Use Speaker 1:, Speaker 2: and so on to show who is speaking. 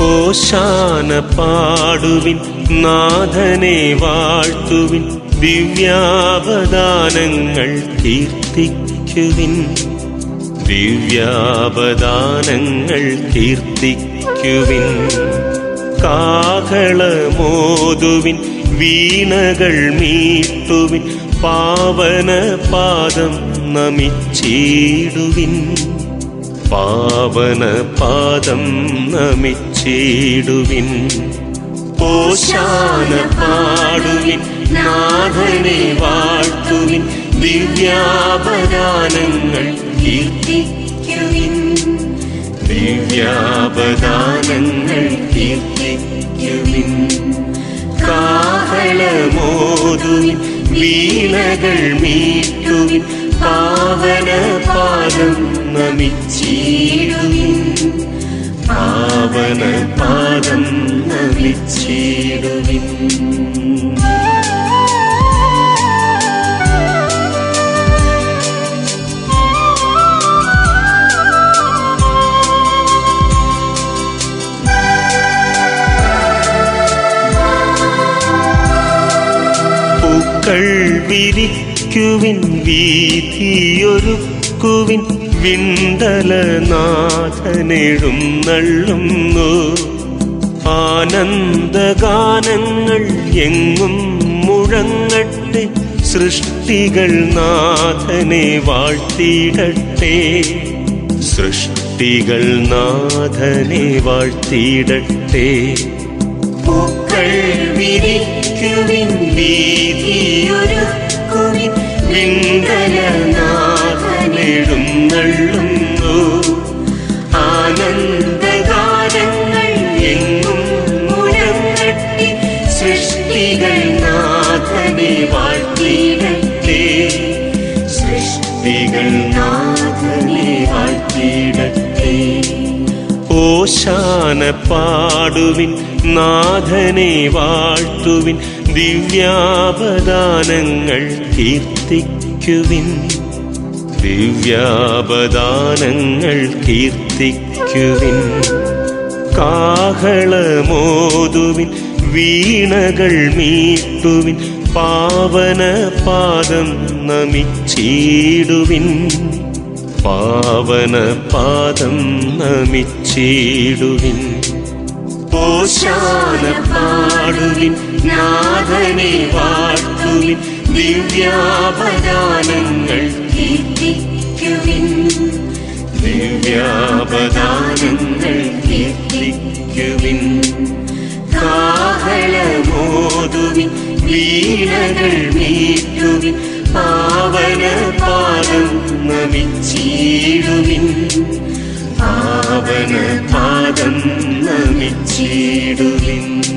Speaker 1: ഓശാന പാടുവിൻ നാഥനെ വാഴ്ത്തുവിൻ ദിവ്യാപദാനങ്ങൾ കീർത്തിക്കുവിൻ. ദിവ്യാപദാനങ്ങൾ കീർത്തിക്കുവിൻ. കാഹളമോതുവിൻ വീണകൾ മീട്ടുവിൻ പാവന പാദം നമിച്ചിടുവിൻ. പാവന പാദം നമിച്ചിടുവിൻ. പോഷാന പാടുവിൻ നാഥനെ വാഴ്ത്തുവിൻ ദിവ്യാപദാനങ്ങൾ
Speaker 2: കീർത്തിക്കുവിൻ.
Speaker 1: ദിവ്യാപദാനങ്ങൾ കീർത്തിക്കുവിൻ. കാഹളമോതുവിൻ വീണകൾ മീട്ടുവിൻ പാവന പാദം നമിച്ചിടുവിൻ പാവന പാദം നമിച്ചിടുവിൻ പൂക്കൾ വിരിക്കുവിൻ വീതിയൊരുക്കുവിൻ. വിണ്ടലനാഥനെഴുന്നള്ളുന്നു. ആനന്ദഗാനങ്ങൾ എങ്ങും മുഴങ്ങട്ടെ സൃഷ്ടികൾ നാഥനെ വാഴ്ത്തിയിടട്ടെ. സൃഷ്ടികൾ നാഥനെ വാഴ്ത്തിയിടട്ടെ. പൂക്കൾ വിരിക്കുവിൻ വീതിയൊരുക്കുവിൻ വിണ്ടലനാഥനെഴുന്നള്ളുന്നു ആനന്ദഗാനങ്ങൾ എങ്ങും മുഴങ്ങട്ടെ സൃഷ്ടികൾ നാഥനെ വാഴ്ത്തിയിടട്ടെ സൃഷ്ടികൾ നാഥനെ വാഴ്ത്തിയിടട്ടെ ഓശാന പാടുവിൻ നാഥനെ വാഴ്ത്തുവിൻ ദിവ്യാപദാനങ്ങൾ കീർത്തിക്കുവിൻ. ദിവ്യാപദാനങ്ങൾ കീർത്തിക്കുവിൻ. കാഹളമോതുവിൻ വീണകൾ മീട്ടുവിൻ പാവന പാദം നമിച്ചിടുവിൻ. പാവന പാദം നമിച്ചിടുവിൻ. ഓശാന പാടുവിൻ നാഥനെ വാഴ്ത്തുവിൻ ദിവ്യാപദാനങ്ങൾ
Speaker 2: കീർത്തിക്കുവിൻ.
Speaker 1: ദിവ്യാപദാനങ്ങൾ കീർത്തിക്കുവിൻ. കാഹളമോതുവിൻ വീണകൾ മീട്ടുവിൻ പാവന പാദം നമിച്ചീടുവിൻ. പാവന പാദം നമിച്ചിടുവിൻ